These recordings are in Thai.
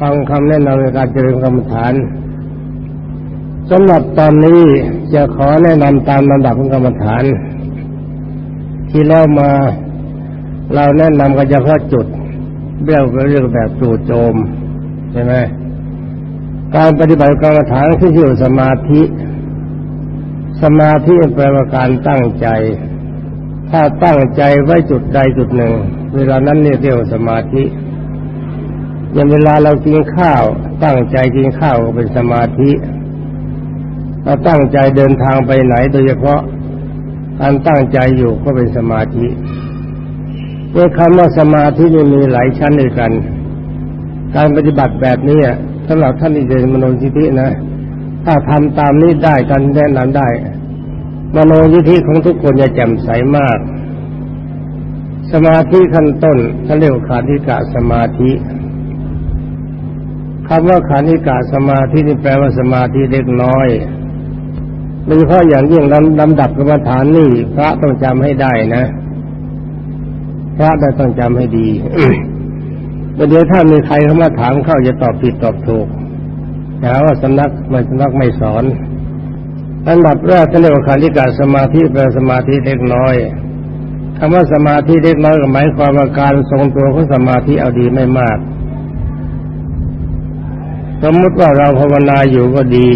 ฟังคำแนะนำในการเจริญกรรมฐานสำหรับตอนนี้จะขอแนะนำตามลำดับของกรรมฐาน ที่แล้วมาเราแนะนำกันเฉพาะจุดเรื่องเรื่องแบบจู่โจมใช่ไหมการปฏิบัติกรรมฐานที่เกี่ยวสมาธิ สมาธิแปลว่าการตั้งใจ ถ้าตั้งใจไว้จุดใดจุดหนึ่ง เวลานั้นเรียกว่าสมาธิ อย่างเวลาเรากินข้าว ตั้งใจกินข้าวก็เป็นสมาธิเราตั้งใจเดินทางไปไหนโดยเฉพาะการตั้งใจอยู่ก็เป็นสมาธิเมื่อคำว่าสมาธินี่มีหลายชั้นด้วยกัน การปฏิบัติแบบนี้สำหรับท่านที่เรียนมโนยิธินะ ถ้าทำตามนี้ได้กันแนะนำได้ มโนยิธิของทุกคนจะแจ่มใสมาก สมาธิขั้นต้นเขาเรียกว่าขาธิกะสมาธิ คำว่าขานิกาสมาธินี่แปลว่าสมาธิเล็กน้อยโดยเฉพาะอย่างยิ่งลำลำดับกรรมฐานนี่พระต้องจำให้ได้นะ พระได้ต้องจำให้ดีเดี๋ยวถ้ามีใครเข้ามาถามเข้าจะตอบผิดตอบถูกหาว่าสำนักไม่สำนักไม่สอนอันดับแรกจะเรียกว่าขานิกาสมาธิเป็นสมาธิเล็กน้อยคำว่าสมาธิเล็กน้อยก็หมายความว่าการทรงตัวของสมาธิเอาดีไม่มาก สมมติว่าเราภาวนาอยู่ก็ดี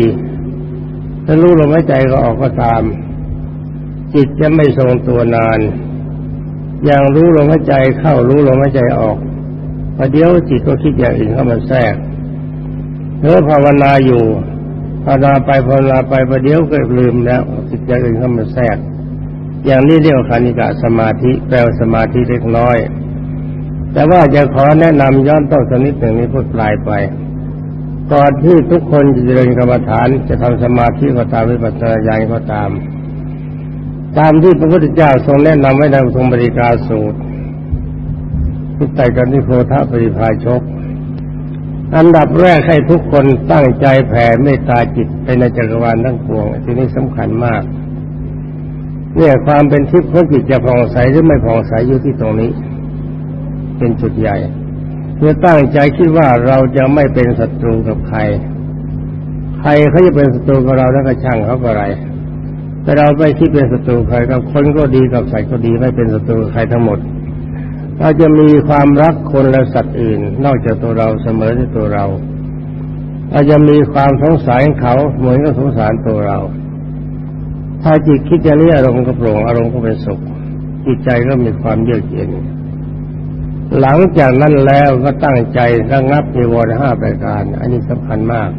ถ้ารู้ลมหายใจก็ออกก็ตาม จิตจะไม่ทรงตัวนาน อย่างรู้ลมหายใจเข้ารู้ลมหายใจออกประเดี๋ยวจิตก็คิดอย่างอื่นเข้ามาแทรกเมื่อภาวนาอยู่ภาวนาไปภาวนาไปประเดี๋ยวก็ลืมแล้วจิตอย่างอื่นเข้ามาแทรก อย่างนี้เรียกว่าคานิกะสมาธิแปลว่าสมาธิเล็กน้อย แต่ว่าจะขอแนะนำย้อนต้นสนิดหนึ่งนี้พูดปลายไป ก่อนที่ทุกคนจะเจริญกรรมฐานจะทำสมาธิก็ตามวิปัสสนาญาณก็ตาม ตามที่พระพุทธเจ้าทรงแนะนำไว้ในทรงบริการสูตรพุทธไตรกันนิโคทปริภาชก อันดับแรกให้ทุกคนตั้งใจแผ่เมตตาจิตไปในจักรวาลทั้งปวงที่นี้สำคัญมากเนี่ยความเป็นทิพย์ของจิตจะผ่องใสหรือไม่ผ่องใสอยู่ที่ตรงนี้ เป็นจุดใหญ่ เมื่อตั้งใจคิดว่าเราจะไม่เป็นศัตรูกับใคร ใครเขาจะเป็นศัตรูกับเราแล้วก็ช่างเขาก็ไร แต่เราไม่คิดเป็นศัตรูใครกับคนก็ดีกับสัตว์ก็ดีไม่เป็นศัตรูใครทั้งหมด เราจะมีความรักคนและสัตว์อื่น นอกจากตัวเราเสมอที่ตัวเรา เราจะมีความสงสารเขาเหมือนกับสงสารตัวเรา ถ้าจิตคิดอย่างนี้อารมณ์ก็โปร่งอารมณ์ก็เป็นสุขจิตใจก็มีความเยือกเย็น หลังจากนั้นแล้วก็ตั้งใจระงับนิวรณ์ห้าประการ อันนี้สำคัญมาก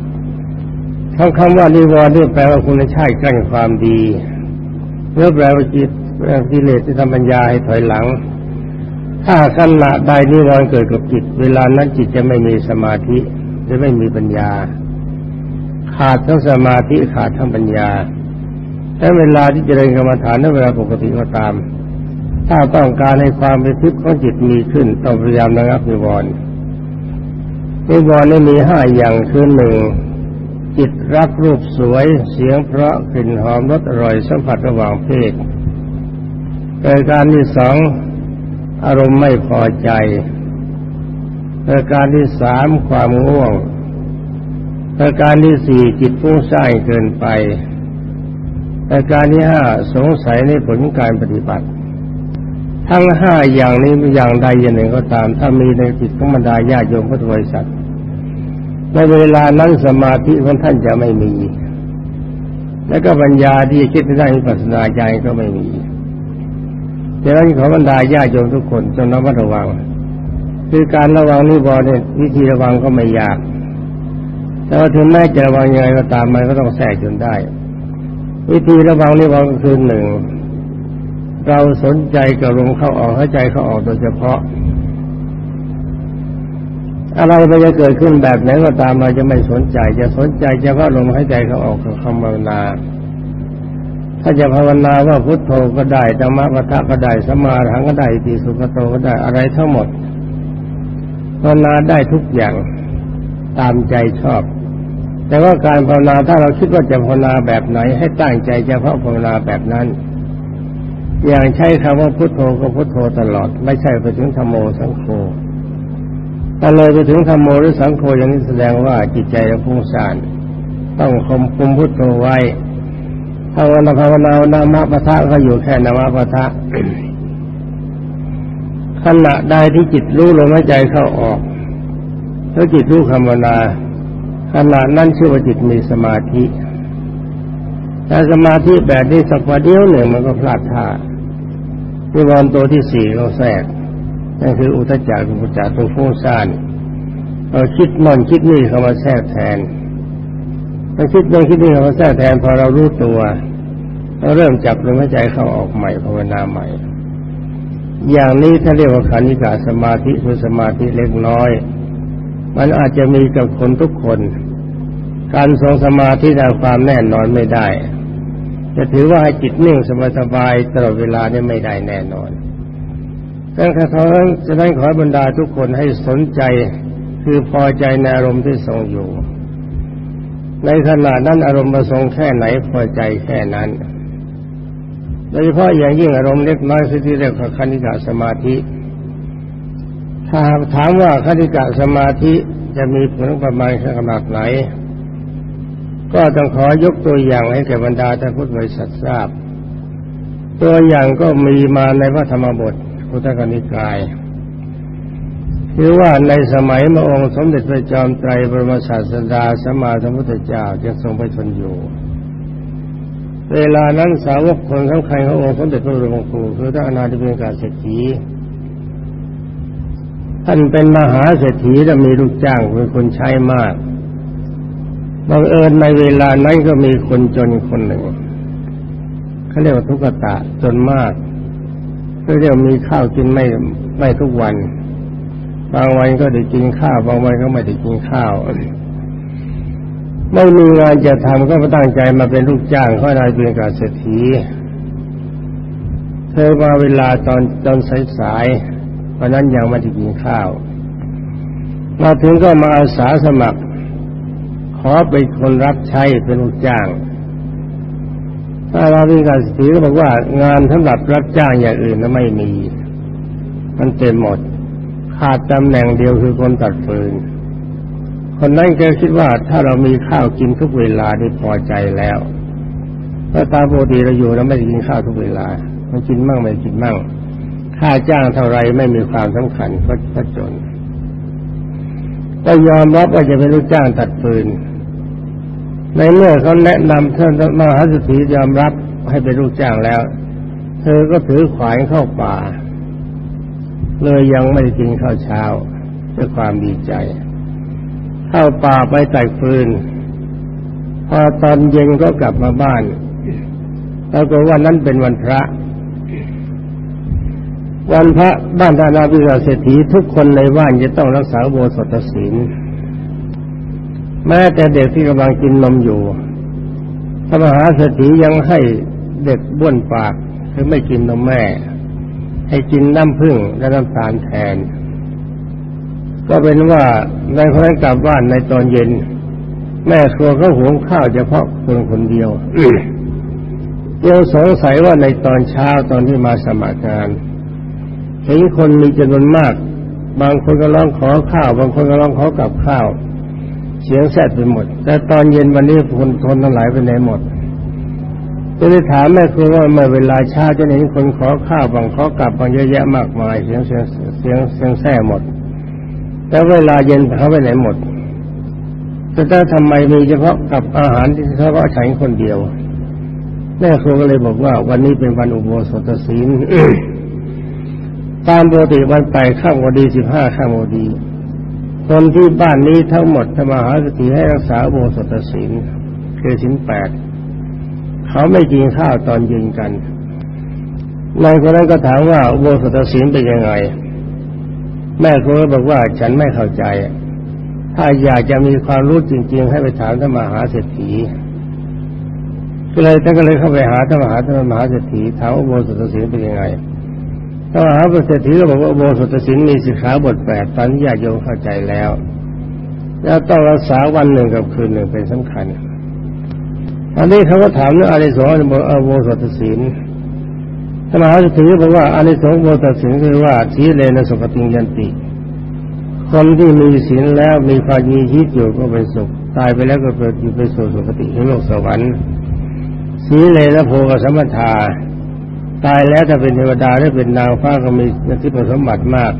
ทั้งคำว่านิวรณ์นี่แปลว่าคุณใช่กั้นความดีเมื่อแปลว่าจิตกิเลสที่ทำปัญญาให้ถอยหลัง ถ้าขณะใดนิวรณ์เกิดกับจิต เวลานั้นจิตจะไม่มีสมาธิจะไม่มีปัญญา ขาดทั้งสมาธิขาดทั้งปัญญาแต่เวลาที่จเจริญกรรมฐานในเวลาปกติก็ตาม ถ้าต้องการให้ความเป็นทิพย์ของจิตมีขึ้น ต้องพยายามระงับนิวรณ์นิวรณ์นี่มีห้าอย่างคือหนึ่งจิตรักรูปสวยเสียงเพราะกลิ่นหอมรสอร่อยสัมผัสระหว่างเพศประการที่สองอารมณ์ไม่พอใจประการที่สามความง่วงประการที่สี่จิตฟุ้งซ่านเกินไปประการที่ห้าสงสัยในผลการปฏิบัติ ทั้งห้าอย่างนี้อย่างใดอย่างหนึ่งก็ตาม ถ้ามีในจิตของบรรดาญาโยมพุทธบริษัทในเวลานั้นสมาธิของท่านจะไม่มี และก็ปัญญาที่คิดได้ปัสนาใจก็ไม่มีดังนั้นขอบรรดาญาโยมทุกคนจงระมัดระวัง คือการระวังนิวรณ์เนี่ยวิธีระวังก็ไม่ยาก แต่ว่าถึงแม้จะระวังยังไงก็ตามมันก็ต้องแทรกจนได้ วิธีระวังนิวรณ์คือหนึ่ง เราสนใจกับลมเข้าออกหายใจเข้าออกโดยเฉพาะ อะไรมันจะเกิดขึ้นแบบไหนก็ตามเราจะไม่สนใจ จะสนใจเฉพาะลมหายใจเข้าออกกับคำภาวนา ถ้าจะภาวนาว่าพุทโธก็ได้ธรรมะวัฏก็ได้สมาหังก็ได้ตีสุขโตก็ได้อะไรทั้งหมดภาวนาได้ทุกอย่างตามใจชอบ แต่ว่าการภาวนาถ้าเราคิดว่าจะภาวนาแบบไหน ให้ตั้งใจเฉพาะภาวนาแบบนั้น อย่างใช้คำว่าพุทโธก็พุทโธตลอด ไม่ใช่ไปถึงธรรมโมสังโฆถ้าเลยไปถึงธรรมโมหรือสังโฆอย่างนี้แสดงว่าจิตใจเราฟุ้งซ่านต้องคมคุมพุทโธไว้ภาวนาภาวนานามะปะทะก็อยู่แค่นามะปะทะขณะใดที่จิตรู้ลมหายใจเข้าออกแล้วจิตรู้คำวนาขณะนั้นชื่อว่าจิตมีสมาธิแต่สมาธิแบบนี้สักวันเดียวหนึ่งมันก็พลาดท่า นิวรณ์ตัวที่สี่เราแทรกนั่นคืออุทจักกุจักตัวฟุ้งซ่านเราคิดนอนคิดนี่เข้ามาแทรกแทนเราคิดนอนคิดนี่เข้ามาแทรกแทนพอเรารู้ตัวเราเริ่มจับลมหายใจเข้าออกใหม่ภาวนาใหม่ อย่างนี้ถ้าเรียกว่าขานิกาสมาธิคือสมาธิเล็กน้อย มันอาจจะมีกับคนทุกคน การทรงสมาธิได้ความแน่นอนไม่ได้ จะถือว่าให้จิตนิ่งสบายตลอดเวลาเนี่ยไม่ได้แน่นอนดังนั้นจะได้ขอบรรดาทุกคนให้สนใจคือพอใจในอารมณ์ที่ทรงอยู่ ในขณะนั้นอารมณ์ประสงค์แค่ไหนพอใจแค่นั้นโดยเฉพาะอย่างยิ่งอารมณ์เล็กน้อยที่เรียกว่าคณิกาสมาธิ ถ้าถามว่าคณิกาสมาธิจะมีผลประมาณขนาดไหน ก็ต้องขอยกตัวอย่างให้แก่บรรดาท่านพุทธบริษัททราบ ตัวอย่างก็มีมาในพระธรรมบทพุทธกนิกายคือว่าในสมัยมระองค์สมเด็จพระจอมไตรบรมศาสดาสมมาสมพุทธเจ้าจะทรงไปชนอยู่ เวลานั้นสาวกคนสำคัญขององค์สมเด็จพระบรมครูคือท่านอนาธิเบศกาเศรษฐีท่านเป็นมหาเศรษฐีและมีลูกจ้างเป็นคนใช้มาก บังเอิญในเวลานั้นก็มีคนจนคนหนึ่งเขาเรียกว่าทุกตะจนมากก็เรียกมีข้าวกินไม่ไม่ทุกวัน บางวันก็ได้กินข้าว บางวันก็ไม่ได้กินข้าวไม่มีงานจะทำก็ตั้งใจมาเป็นลูกจ้างเขานายเพียงกับเศรษฐีเธอมาเวลาตอนตอนสายๆเพราะนั้นยังไม่ได้กินข้าว มาถึงก็มาอาสาสมัคร ขอเป็นคนรับใช้เป็นลูกจ้างถ้าเรามีการสถีก็บอกว่างานสำหรับรับจ้างอย่างอื่นนั้นไม่มี มันเต็มหมด ขาดตำแหน่งเดียวคือคนตัดฟืน คนนั้นแกคิดว่าถ้าเรามีข้าวกินทุกเวลาได้พอใจแล้วเพราะตามปกติเราอยู่เราไม่ได้กินข้าวทุกเวลามันกินมั่งไม่กินมั่ง ค่าจ้างเท่าไรไม่มีความสำคัญเพราะจนก็ยอมรับว่าจะเป็นลูกจ้างตัดฟืน ในเมื่อเขาแนะนำท่านมหาสถียอมรับให้เป็นลูกจ้างแล้ว เธอก็ถือขวายเข้าป่า เลยยังไม่กินข้าวเช้าด้วยความดีใจ เข้าป่าไปไต่ฟืน พอตอนเย็นก็กลับมาบ้าน แล้วก็วันนั้นเป็นวันพระ วันพระบ้านธานาภิเศรษฐีทุกคนในบ้านจะต้องรักษาโบสถศีล แม้แต่เด็กที่กำลังกินนมอยู่พระมหาเศรษฐียังให้เด็กบ้วนปากคือไม่กินนมแม่ ให้กินน้ำผึ้งและน้ำตาลแทน ก็เป็นว่าในคนนั้นกลับบ้านในตอนเย็น แม่ครัวเขาหุงข้าวเฉพาะคนคนเดียวยังสงสัยว่าในตอนเช้าตอนที่มาสมัครงานเห็นคนมีจำนวนมาก บางคนก็ร้องขอข้าว บางคนก็ร้องขอกับข้าว เสียงแซดไปหมด แต่ตอนเย็นวันนี้คนทนทั้งหลายไปไหนหมดจะได้ถามแม่ครูว่าเมื่อเวลาเช้าจะเห็นคนขอข้าวบางขอกลับบางเยอะแยะมากมายเสียงเสียงเสียงเสียงแซ่หมด แต่เวลาเย็นเขาไปไหนหมดแต่ถ้าทำไมมีเฉพาะกับอาหารที่เขาก็ฉันคนเดียวแม่ครูก็เลยบอกว่า วันนี้เป็นวันอุโบสถศีลตามปกติวันไปข้ามวันดีสิบห้าข้ามวันดี คนที่บ้านนี้ทั้งหมดธรรมหาสติให้รักษาโบสถศีลคือศีลแปดเขาไม่กินข้าวตอนยินกันนายคนนั้นก็ถามว่าโบสถศีลเป็นยังไง แม่คนก็บอกว่าฉันไม่เข้าใจ ถ้าอยากจะมีความรู้จริง ๆ ให้ไปถามธรรมหาเศรษฐีก็เลยท่านก็เลยเข้าไปหาธรรมหาธรรมหาเศรษฐีถามว่าโบสถศีลเป็นยังไง ถ้ามหาประเสริฐก็บอกว่าโบสถศิลมีสิกขาบทแปดตอนญาติโยมเข้าใจแล้ว แล้วต้องรักษาวันหนึ่งกับคืนหนึ่งเป็นสำคัญอันนี้เขาก็ถามเรื่องอานิสงส์บอกโบสถศิลธรรมหาเศรษฐีบอกว่าอานิสงส์โบสถศิลคือว่าทีเลนะสุขติยันติ คนที่มีศีลแล้วมีความมีชีวิตอยู่ก็เป็นสุข ตายไปแล้วก็เกิดอยู่ไปสู่สุคติในโลกสวรรค์ศีเลยละโพกสมถา ตายแล้วถ้าเป็นเทวดาได้เป็นนางฟ้าก็มีที่ประสมบัติมาก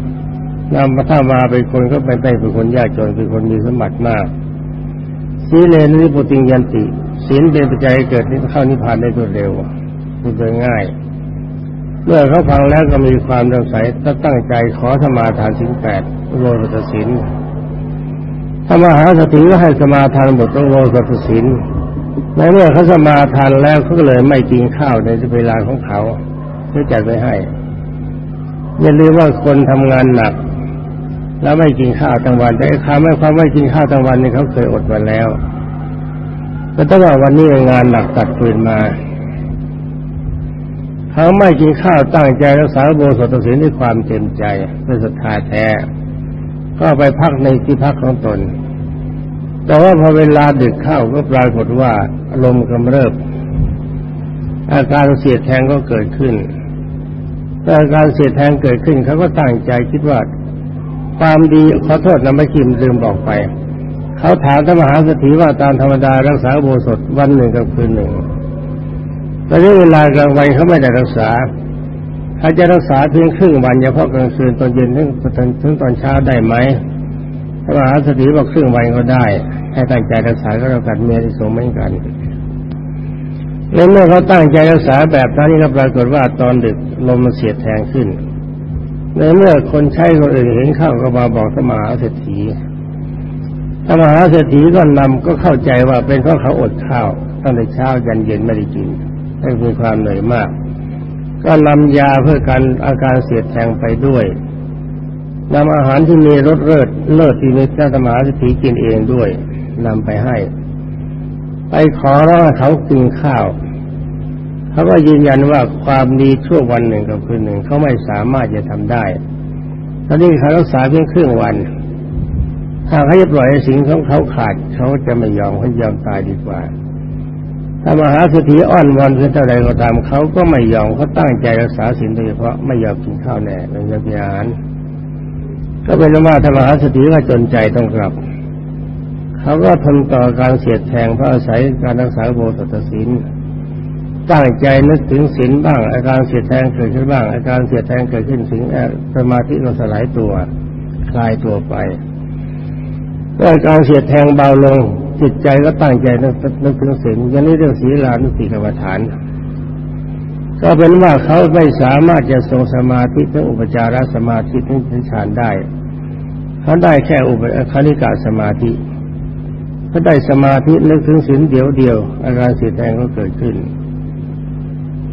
นำมาถ้ามาเป็นคนก็เป็นได้เป็นคนยากจนเป็นคนมีสมบัติมากศีเลนิปุติยันติศีลเป็นปัจจัยเกิดนิเข้านิพพานได้รวดเร็วโดยง่าย เมื่อเขาฟังแล้วก็มีความสงสัยตั้งใจขอสมาทานสิงแปดโลสตศีลถ้ามหาสติก็ให้สมาทานบทต้องโลสตศีลในเมื่อเขาสมาทานแล้วเขาก็เลยไม่กินข้าวในเวลาของเขา เพื่อจัดไว้ให้ อย่าลืมว่าคนทำงานหนัก แล้วไม่กินข้าวทั้งวัน แต่คำไม่ความไม่กินข้าวทั้งวันนี่เขาเคยอดมาแล้ว ก็ต้องว่าวันนี้งานหนักตัดฟืนมาเขาไม่กินข้าวตั้งใจรักษาโบสถศีลด้วยความเต็มใจด้วยศรัทธาแท้ ก็ไปพักในที่พักของตน แต่ว่าพอเวลาดึกเข้าก็ปรากฏว่าอารมณ์กำเริบอาการเสียดแทงก็เกิดขึ้น อาการเสียแทงเกิดขึ้นเขาก็ตั้งใจคิดว่าความดีขอโทษนะไม่คิมลืมบอกไป เขาถามธรรมหาสถีว่าตามธรรมดารักษาโบสถวันหนึ่งกับคืนหนึ่งแต่ในเวลากลางวันเขาไม่ได้รักษาเขาจะรักษาเพียงครึ่งวันเฉพาะกลางคืนตอนเย็นถึงถึงตอนเช้าได้ไหมพระมหาสถีบอกครึ่งวันก็ได้ ให้ตั้งใจรักษาก็แล้วกันเมียที่สงเหมือนกัน ในเมื่อเขาตั้งใจรักษาแบบนั้นก็ปรากฏว่าตอนดึกลมมันเสียดแทงขึ้น ในเมื่อคนใช้คนอื่นเห็นเข้าก็มาบอกธรรมหาเศรษฐีธรรมหาเศรษฐีก็นำก็เข้าใจว่าเป็นเพราะเขาอดข้าวตั้งแต่เช้ายันเย็นไม่ได้กินให้มีความเหนื่อยมาก ก็นำยาเพื่อการอาการเสียดแทงไปด้วยนำอาหารที่มีรสเลิศเลิศที่มีธรรมหาเศรษฐีกินเองด้วยนำไปให้ ไปขอร้องเขากินข้าวเขาก็ยืนยันว่าความดีชั่ววันหนึ่งกับคืนหนึ่งเขาไม่สามารถจะทำได้ตอนนี้เขารักษาเพียงครึ่งวัน ถ้าเขาจะปล่อยสิ่งของเขาขาดเขาจะไม่ยอมเขายอมตายดีกว่า ถ้ามหาสถีอ้อนวอนเพื่อเท่าไรก็ตามเขาก็ไม่ยอมเขาตั้งใจรักษาสิ่งโดยเฉพาะไม่ยอมกินข้าวแน่ไม่ยอมกินอาหารก็เป็นว่าธรรมหาสถีก็จนใจต้องกลับ เขาก็ทนต่อการเสียดแทงเพราะอาศัยการรักษาโบสถศีลตั้งใจนึกถึงศีลบ้าง อาการเสียดแทงเกิดขึ้นบ้าง อาการเสียดแทงเกิดขึ้นถึงสมาธิก็สลายตัว คลายตัวไปเมื่อการเสียดแทงเบาลง จิตใจก็ตั้งใจนึกถึงศีลอย่างนี้เรื่องศีลานุสติกรรมฐาน ก็เป็นว่าเขาไม่สามารถจะทรงสมาธิถึงอุปจารสมาธิถึงฌานได้เขาได้แค่อุปคณิกาสมาธิ เขาได้สมาธินึกถึงศีลเดียวเดียว อาการเสียดแทงก็เกิดขึ้น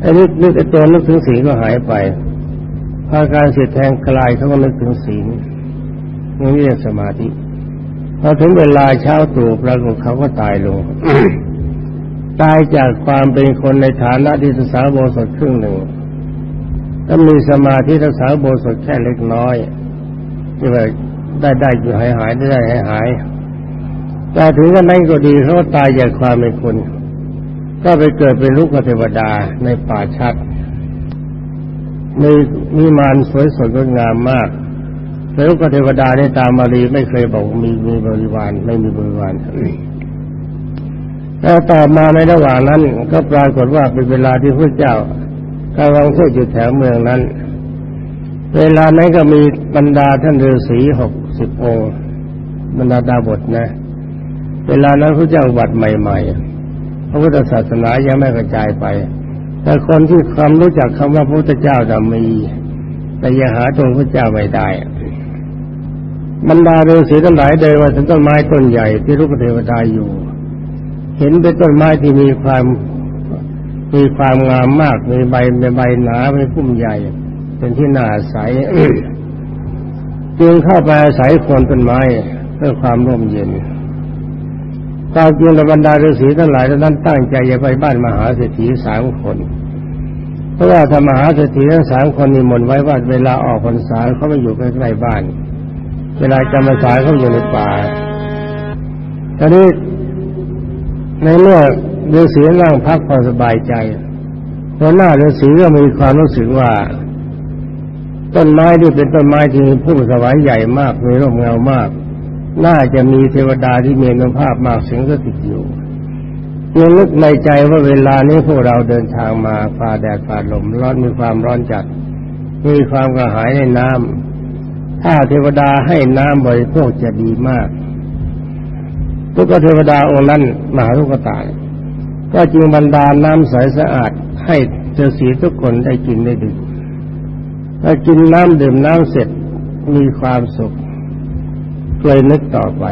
ไอ้นึกนึกตัวนึกถึงศีลก็หายไปพอการเสียดแทงกลายเขาก็นึกถึงศีลนี่เรียกสมาธิพอถึงเวลาเช้าตู่ปรากฏเขาก็ตายลง ตายจากความเป็นคนในฐานะที่ศึกษาโบสถครึ่งหนึ่งถ้ามีสมาธิศึกษาโบสถแค่เล็กน้อยที่ว่าได้ได้อยู่หายหายได้ได้หายหาย แต่ถึงกันนั้นก็ดีเขาตายจากความเป็นคน ก็ไปเกิดเป็นลูกเทวดาในป่าชัดมีมีมารสวยสดงดงามมากแล้วก็เทวดาในตามมารีไม่เคยบอกมีมีบริวารไม่มีบริวารแล้วต่อมาในระหว่างนั้น ก็ปรากฏว่าเป็นเวลาที่พระเจ้ากำลังเทศอยู่แถวเมืองนั้น เวลานั้นก็มีบรรดาท่านฤาษีหกสิบองค์บรรดาดาบทนะ เวลานั้นพระเจ้าวัดใหม่ๆ พระพุทธศาสนายังไม่กระจายไป แต่คนที่ความรู้จักคำว่าพระพุทธเจ้าดำมี แต่ยังหาตัวพระเจ้าไม่ได้ บรรดาฤาษีทั้งหลายเดินมาถึงต้นไม้ต้นใหญ่ที่รูปเทวดาอยู่ เห็นเป็นต้นไม้ที่มีความมีความงามมาก มีใบมีใบหนามีพุ่มใหญ่ เป็นที่น่าอาศัยจึงเข้าไปอาศัยคนต้นไม้เพื่อความร่มเย็น ตาจริงบรรดาฤาษีทั้งหลายนั้นตั้งใจจะไปบ้านมหาเศรษฐีสามคน เพราะว่าธรรมหาเศรษฐีทั้งสามคนนี่มนไว้ว่าเวลาออกพรรษาเขาไม่อยู่ใกล้ๆบ้าน เวลาจำพรรษาเขาอยู่ในป่าตอนนี้ในเมื่อฤาษีนั่งพักพอสบายใจพอหน้าฤาษีก็มีความรู้สึกว่า ต้นไม้ที่เป็นต้นไม้ที่พุ่มสวายใหญ่มากมีร่มเงามาก น่าจะมีเทวดาที่มีอนุภาพมากสิงสถิตอยู่ยังนึกในใจว่าเวลานี้พวกเราเดินทางมาฝ่าแดดฝ่าลมร้อนมีความร้อนจัด มีความกระหายในน้ำถ้าเทวดาให้น้ำบริโภคจะดีมากทุกเทวดาองค์นั้นมหาทุกตาก็จึงบรรดาน้ำใสสะอาดให้เจ้าสีทุกคนได้กินได้ดื่มถ้ากินน้ำดื่มน้ำเสร็จมีความสุข เลยนึกต่อไป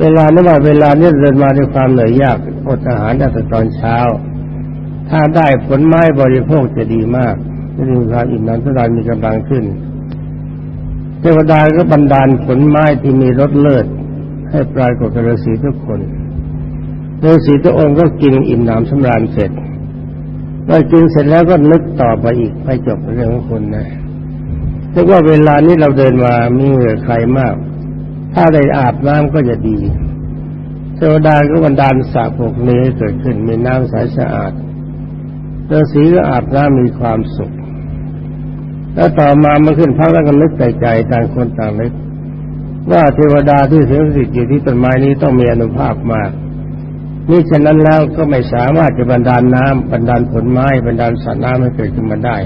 เวลานี้ว่าเวลานี้เดินมาด้วยความเหนื่อยยากอดอาหารตั้งแต่ตอนเช้า ถ้าได้ผลไม้บริโภคจะดีมากจะมีความอิ่มน้ำสดานมีกำลังขึ้น เทวดาก็บันดาลผลไม้ที่มีรสเลิศให้ปลายกฏกระสีทุกคนฤาษีทุกองค์ก็กินอิ่มน้ำสำราญเสร็จเมื่อกินเสร็จแล้วก็นึกต่อไปอีกไปจบเรื่องของคุณนะ นึกว่าเวลานี้เราเดินมามีเหงื่อใครมาก ถ้าได้อาบน้ำก็จะดีเทวดาก็บันดาลสระพวกนี้เกิดขึ้นมีน้ำใสสะอาดฤาษีก็อาบน้ำมีความสุข แล้วต่อมามาขึ้นพักแล้วก็นึกใจใจต่างคนต่างนึกว่าเทวดาที่สิงสถิตอยู่ที่ต้นไม้นี้ต้องมีอนุภาพมากนี่ฉะนั้นแล้วก็ไม่สามารถจะบรรดาลน้ำบรรดาลผลไม้บรรดาลสัตว์น้ำให้เกิดขึ้นมาได้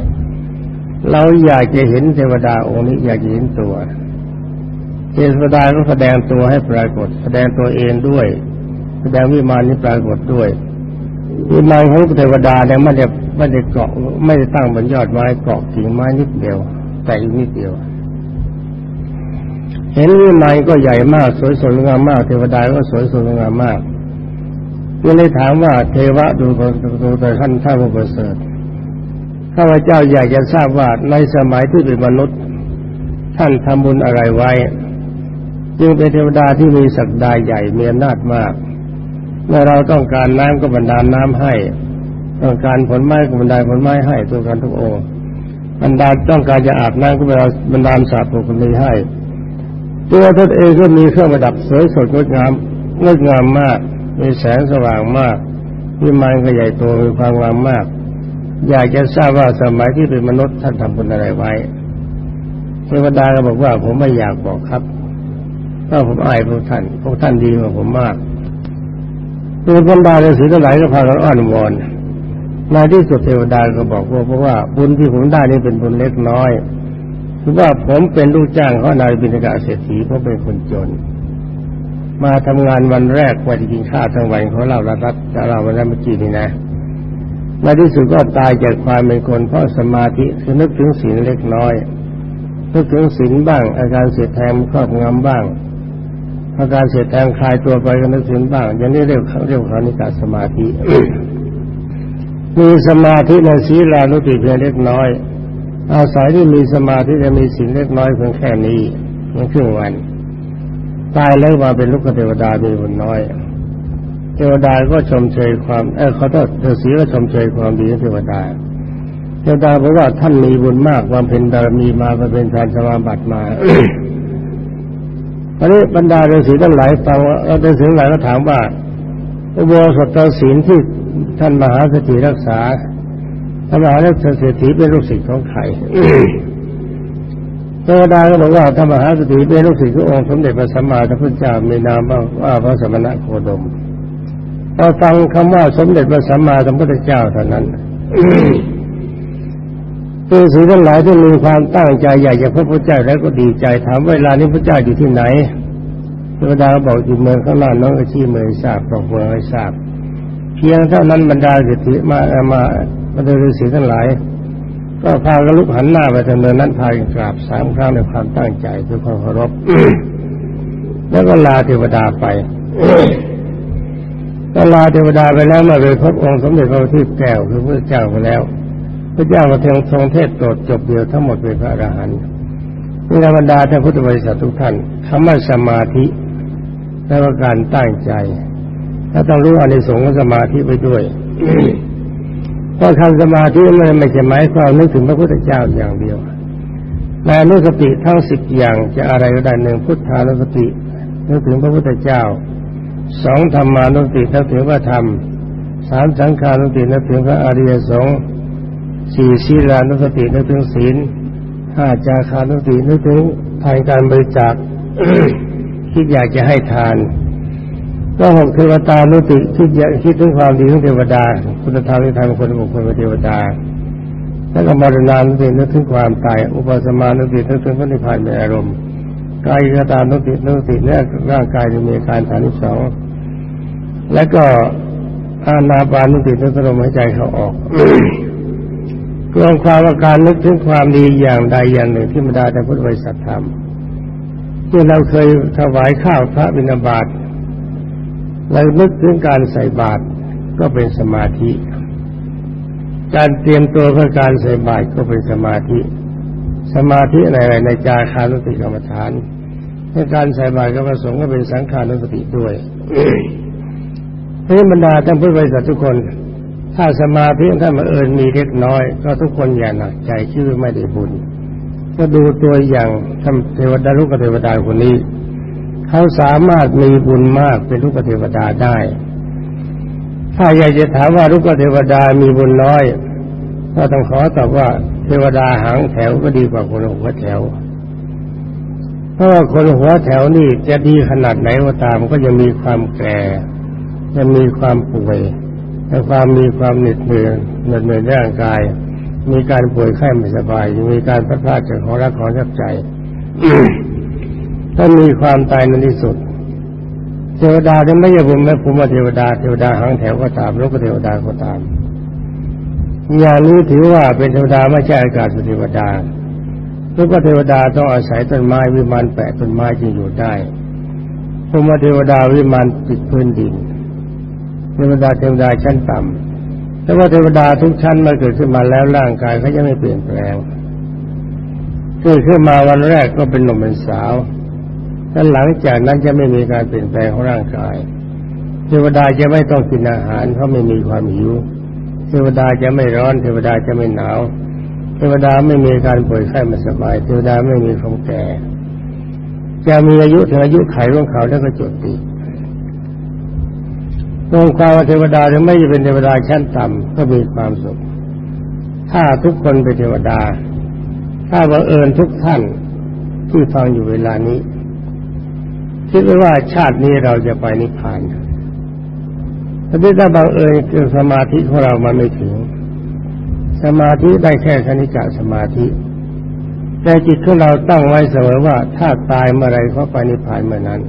เราอยากจะเห็นเทวดาองค์นี้อยากจะเห็นตัวเทวดาก็แสดงตัวให้ปรากฏ แสดงตัวเองด้วย แสดงวิมานนี้ปรากฏด้วยวิมานของเทวดาเนี่ยไม่ได้ไม่ได้เกาะไม่ได้ตั้งบนยอดไม้เกาะกิ่งไม้นิดเดียว แต่อีกนิดเดียว เห็นวิมานก็ใหญ่มาก สวยสดงามมาก เทวดาก็สวยสดงามมากก็เลยถามว่าเทวะดูดูแต่ท่านท่านผู้ประเสริฐ ข้าพเจ้าอยากจะทราบว่าในสมัยที่เป็นมนุษย์ ท่านทำบุญอะไรไว้ จึงเป็นเทวดาที่มีศักดาใหญ่มีอำนาจมากเมื่อเราต้องการน้ำก็บรรดาน้ำให้ ต้องการผลไม้ก็บรรดาผลไม้ให้ตัวกันทุกองบรรดาต้องการจะอาบน้ำก็บรรดาสาปุกนี้ให้ ตัวท่านเองก็มีเครื่องประดับสวยสดงดงามงดงามมาก มีแสงสว่างมากวิมานก็ใหญ่โตมีความงามมาก อยากจะทราบว่าสมัยที่เป็นมนุษย์ท่านทำบุญอะไรไว้เทวดาก็บอกว่าผมไม่อยากบอกครับเพราะผมอายพวกท่านพวกท่านดีกว่าผมมากตัวบรรดาฤาษีทั้งหลายก็พากันอ้อนวอนในที่สุดเทวดาก็บอกว่าเพราะว่าบุญที่ผมได้นี่เป็นบุญเล็กน้อยคือว่าผมเป็นลูกจ้างเขานายบินกาเศรษฐีเพราะเป็นคนจน มาทำงานวันแรกว่าจะกินข้าวทั้งวันเขาเล่าระดับจะเล่าวันนั้นเมื่อกี้นี่นะ ในที่สุดก็ตายจากความเป็นคนเพราะสมาธิคือนึกถึงศีลเล็กน้อย นึกถึงศีลบ้าง อาการเสียแทงครอบงำบ้าง อาการเสียแทงคลายตัวไปก็นึกถึงบ้างอย่างนี้เรียกเรียกเขานิกาสมาธิ มีสมาธิในศีลานุติเพียงเล็กน้อย อาศัยที่มีสมาธิจะมีศีลเล็กน้อยเพียงแค่นี้เพียงครึ่งวัน ตายแล้วมาเป็นลูกเทวดามีบุญน้อย เทวดาก็ชมเชยความเออเขาต้องฤาษีก็ชมเชยความดีของเทวดาเทวดาบอกว่าท่านมีบุญมากความเป็นดารมีมาเป็นฌานสมาบัติมาอันนี้บรรดาฤาษีทั้งหลายฟังว่าฤาษีทั้งหลายก็ถามว่าอุโบสถศีลที่ท่านมหาสติรักษาท่านมหาสติเป็นลูกศิษย์ของใครเทวดาก็บอกว่าธรรมหาสติเป็นลูกศิษย์ขององค์สมเด็จพระสัมมาสัมพุทธเจ้ามีนามว่าพระสมณะโคดม พอฟังคำว่าสมเด็จพระสัมมาสัมพุทธเจ้าเท่านั้นตัวสีทั้งหลายที่มีความตั้งใจอยากจะพบพระเจ้าแล้วก็ดีใจถามเวลานี้พระเจ้าอยู่ที่ไหนเทวดาบอกอยู่เมืองข้างล่างน้องก็ชี้เมืองทราบบอกเมืองให้ทราบ เพียงเท่านั้นบรรดาเศรษฐีมามาบรรดาฤาษีทั้งหลาย ก็พากันลุกหันหน้าไปทางเดินนั้นพากันกราบสามครั้งในความตั้งใจด้วยความเคารพแล้วก็ลาเทวดาไป ก็ลาเทวดาไปแล้วมาเลยพบองค์สมเด็จพระพุทธแก้วคือพระเจ้าไปแล้ว พระเจ้ามาทรงทรงเทศโปรดจบเดียวทั้งหมดเป็นพระอรหันต์นี่ธรรมดาท่านพุทธบริษัททุกท่านคำว่าสมาธิแปลว่าการตั้งใจ ถ้าต้องรู้อนิสงส์ของสมาธิไปด้วยเพราะทำสมาธิมันไม่ใช่หมายความนึกถึงพระพุทธเจ้าอย่างเดียวในอนุสติทั้งสิบอย่างจะอะไรก็ได้หนึ่งพุทธานุสตินึกถึงพระพุทธเจ้า สองธรรมานุสตินึกถึงพระธรรมสามสังขานุสตินึกถึงพระอริยสงฆ์สี่ศีลานุสตินึกถึงศีลถ้าจาคานุสตินึกถึงทานการบริจาคคิดอยากจะให้ทานก็หกเทวตานุติคิดอยากคิดถึงความดีของเทวดา คุณธรรมที่ทำคนบุคคลเป็นเทวดาแล้วก็มรณานุตินึกถึงความตาย อุปสมานุตินึกถึงพระนิพพานเป็นอารมณ์ กายกตานุตินุติเนี่ยร่างกายจะมีการฐานิสองแล้วก็อานาปานุตินึกถึงลมหายใจเขาออกรวมความว่าการนึกถึงความดีอย่างใดอย่างหนึ่งที่บรรดาแต่พุทธบริษัททำที่เราเคยถวายข้าวพระบิณฑบาตเรานึกถึงการใส่บาตรก็เป็นสมาธิ การเตรียมตัวเพื่อการใส่บาตรก็เป็นสมาธิ สมาธิอะไรในจาคานุสติกรรมฐานในการใส่บาตรก็ประสงค์ก็เป็นสังขารนุสติด้วยเพราะบรรดาท่านพุทธบริษัททุกคน ถ้าสมาธิท่านมาเอิญมีเล็กน้อย ก็ทุกคนอย่าหนักใจชื่อไม่ได้บุญก็ดูตัวอย่างทำเทวดาลูกเทวดาคนนี้ เขาสามารถมีบุญมากเป็นลูกเทวดาได้ ถ้าอยากจะถามว่าลูกเทวดามีบุญน้อย ก็ต้องขอตอบว่า เทวดาหางแถวก็ดีกว่าคนหัวแถว เพราะว่าคนหัวแถวนี่จะดีขนาดไหนก็ตามก็ยังมีความแก่จะมีความป่วยและความมีความเหน็ดเหนื่อยเหน็ดเหนื่อยร่างกาย มีการป่วยไข้ไม่สบาย มีการพลาดพลาดจากของรักของชับใจถ้ามีความตายในที่สุด เทวดาที่ไม่ใช่ผมแม่ผมว่าเทวดาเทวดาหางแถวก็ตามลูกเทวดาก็ตาม อย่างนี้ถือว่าเป็นเทวดาไม่ใช่อากาศเทวดาลูกเทวดาต้องอาศัยต้นไม้วิมานแปะต้นไม้จึงอยู่ได้ผมว่าเทวดาวิมานติดพื้นดินเทวดาเทวดาชั้นต่ำแต่ว่าเทวดาทุกชั้นมาเกิดขึ้นมาแล้วร่างกายเขาจะไม่เปลี่ยนแปลงเกิดขึ้นมาวันแรกก็เป็นหนุ่มเป็นสาวแล้วหลังจากนั้นจะไม่มีการเปลี่ยนแปลงของร่างกาย เทวดาจะไม่ต้องกินอาหารเพราะไม่มีความหิว เทวดาจะไม่ร้อน เทวดาจะไม่หนาว เทวดาไม่มีการป่วยไข้ไม่สบาย เทวดาไม่มีความแก่ จะมีอายุถึงอายุไขของเขาแล้วก็จดติตรงความว่าเทวดาถึงไม่จะเป็นเทวดาชั้นต่ำก็มีความสุข ถ้าทุกคนเป็นเทวดา ถ้าบังเอิญทุกท่านที่ฟังอยู่เวลานี้ คิดไว้ว่าชาตินี้เราจะไปนิพพาน แต่ถ้าบังเอิญเกิดสมาธิของเรามันไม่ถึง สมาธิได้แค่คณิกะสมาธิ แต่จิตของเราตั้งไว้เสมอว่าถ้าตายเมื่อไรเขาไปนิพพานเมื่อนั้น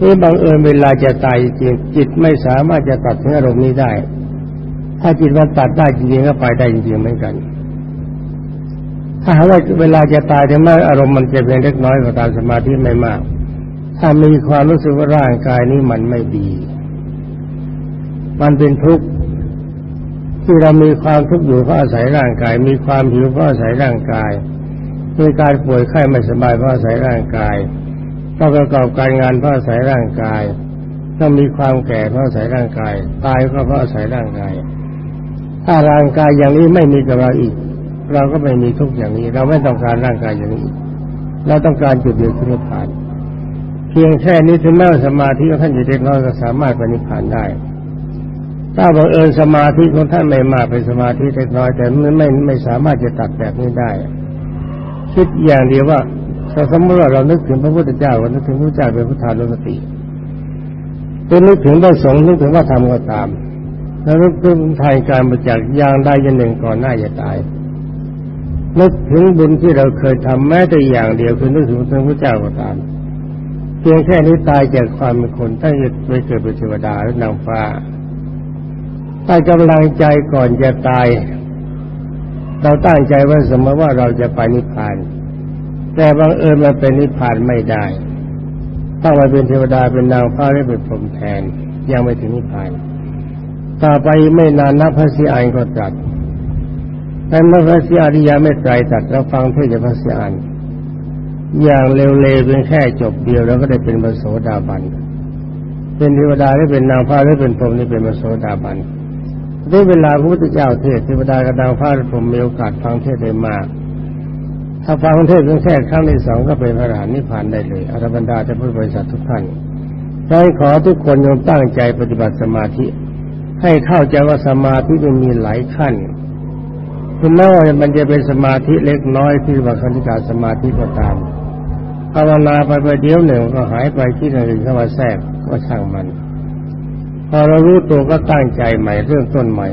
นี่บังเอิญเวลาจะตายจริงจิตไม่สามารถจะตัดถึงอารมณ์นี้ได้ ถ้าจิตมันตัดได้จริงๆก็ไปได้จริงๆเหมือนกัน ถ้าหากว่าเวลาจะตายแต่เมื่ออารมณ์มันจะเป็นเล็กน้อยกว่าตามสมาธิไม่มาก ถ้ามีความรู้สึกว่าร่างกายนี้มันไม่ดี มันเป็นทุกข์ที่เรามีความทุกข์อยู่เพราะอาศัยร่างกาย มีความหิวเพราะอาศัยร่างกายมีการป่วยไข้ไม่สบายเพราะอาศัยร่างกายต้องประกอบการงานเพราะอาศัยร่างกายต้องมีความแก่เพราะอาศัยร่างกาย ตายก็เพราะอาศัยร่างกาย ถ้าร่างกายอย่างนี้ไม่มีกับเราอีก เราก็ไม่มีทุกอย่างนี้ เราไม่ต้องการร่างกายอย่างนี้ เราต้องการจุดเดียวคือนิพพาน เพียงแค่นี้ถึงแม้สมาธิของท่านจะเล็กน้อยก็สามารถปฏิพานได้ ถ้าบังเอิญสมาธิของท่านไม่มากเป็นสมาธิเล็กน้อย แต่ไม่ไม่ไม่สามารถจะตัดแบบนี้ได้ คิดอย่างเดียวว่าถ้าสมมติว่าเรานึกถึงพระพุทธเจ้าเรานึกถึงพระเจ้าเป็นพุทธานุสติจะนึกถึงพระสงฆ์นึกถึงว่าทำก็ตาม แล้วนึกถึงทายการประจักษ์อย่างใดอย่างหนึ่งก่อนหน้าจะตายนึกถึงบุญที่เราเคยทำแม้แต่อย่างเดียวคือนึกถึงพระเจ้าก็ตามเพียงแค่นี้ตายจากความเป็นคนถ้าจะไปเกิดเป็นเทวดาหรือนางฟ้า ถ้ากำลังใจก่อนจะตาย เราตั้งใจไว้เสมอว่าเราจะไปนิพพาน แต่บางเอิญมันเป็นนิพพานไม่ได้ ต้องมาเป็นเทวดาเป็นนางฟ้าหรือเป็นพรหมแทน ยังไม่ถึงนิพพาน ต่อไปไม่นานนับพระสีอานก็ตัดแต่เมื่อพระสีอริยาไม่ไตรตัดเราฟังเทศพระสีอานอย่างเร็วๆเป็นแค่จบเดียวแล้วก็ได้เป็นพระโสดาบัน เป็นเทวดาได้เป็นนางฟ้าได้เป็นพรหมนี่เป็นพระโสดาบัน ด้เวลาพระพุทธเจ้าเทศเทวดากับนางฟ้าผมมีโอกาสฟังเทศได้มาก ถ้าฟังเทศเพียงแค่ครั้งที่สองก็เป็นพระอรหันต์นิพพานได้เลยอรบรรดาจะพุทธบริษัททุกท่านใช้ขอทุกคนยงตั้งใจปฏิบัติสมาธิ ให้เข้าใจว่าสมาธิมันมีหลายขั้นถึงแม้ว่ามันจะเป็นสมาธิเล็กน้อยที่ว่าคณิกาสมาธิก็ตามภาวนาไปไปเดียวหนึ่งก็หายไปที่หนึ่งเข้ามาแทรกก็ช่างมัน พอเรารู้ตัวก็ตั้งใจใหม่เรื่องต้นใหม่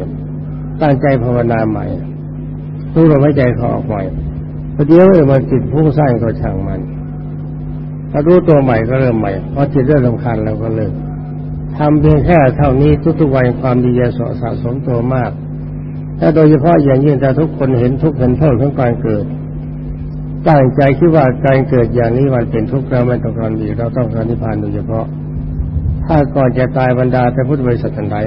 ตั้งใจภาวนาใหม่ รู้ลมหายใจเขาออกใหม่พอเดียวเออมันจิตพุ่งสร้างก็ช่างมันถ้ารู้ตัวใหม่ก็เริ่มใหม่พอจิตเริ่มสำคัญเราก็เลิกทำเพียงแค่เท่านี้ทุกๆวันความดีจะสะสมตัวมากถ้าโดยเฉพาะอย่างยิ่งถ้าทุกคนเห็นทุกเห็นโทษของการเกิดตั้งใจคิดว่าการเกิดอย่างนี้มันเป็นทุกข์เราไม่ต้องการดีเราต้องการนิพพานโดยเฉพาะ ถ้าก่อนจะตายบรรดาแต่พุทธบริษัททันใด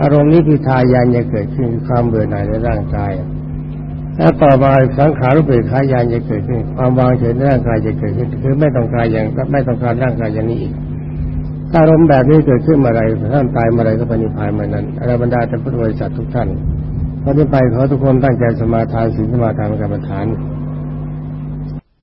อารมณ์นี้พิทายานจะเกิดขึ้นความเบื่อหน่ายในร่างกายแล้วต่อมาสังขารุเบกขายานจะเกิดขึ้น ความวางเฉยในร่างกายจะเกิดขึ้น คือไม่ต้องการอย่างไม่ต้องการร่างกายอย่างนี้อีกถ้าอารมณ์แบบนี้เกิดขึ้นเมื่อไรท่านตายเมื่อไรก็ปณิพานเมื่อนั้นอรบรรดาแต่พุทธบริษัททุกท่านพอที่ไปขอทุกคนตั้งใจสมาทานศีลสมาทานกรรมฐาน